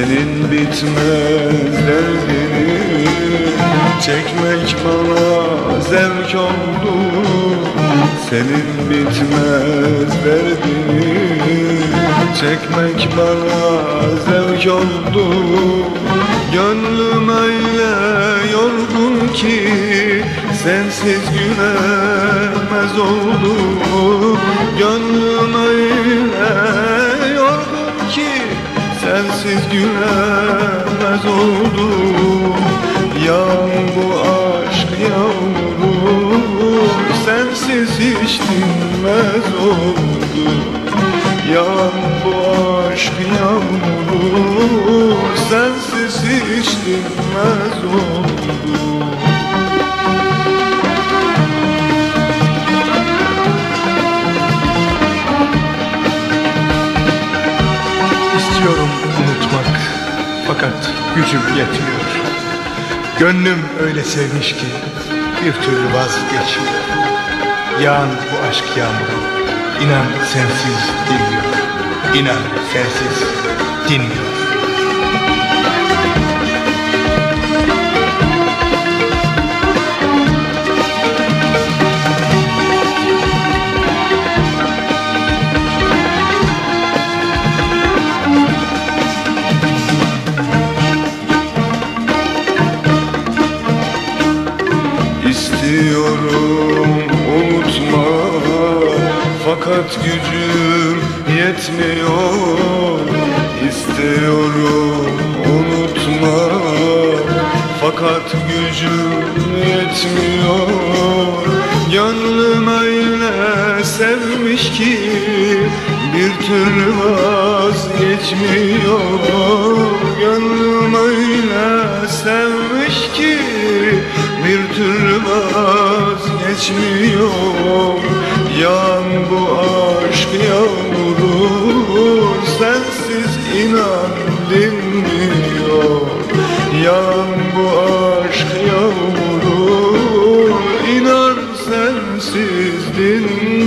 Senin bitmez derdini Çekmek bana zevk oldu. Senin bitmez derdini Çekmek bana zevk oldu. Gönlüm öyle yorgun ki Sensiz gülemez oldu Gönlüm öyle Sensiz gülemez oldu Yağan bu aşk yağmuru Sensiz hiç dinmez oldu Yağan bu aşk yağmuru Sensiz hiç dinmez oldu fakat gücüm yetmiyor. Gönlüm öyle sevmiş ki bir türlü vazgeçmiyor. Yağan bu aşk yağmuru inan sensiz dinmiyor. İnan sensiz dinmiyor. Fakat gücüm yetmiyor İstiyorum unutma Fakat gücüm yetmiyor Gönlüm öyle sevmiş ki Bir türlü vazgeçmiyor. Gönlüm öyle sevmiş ki bir türlü vazgeçmiyor. Yan Yan bu aşk yağmuru inan sensiz dinmiyor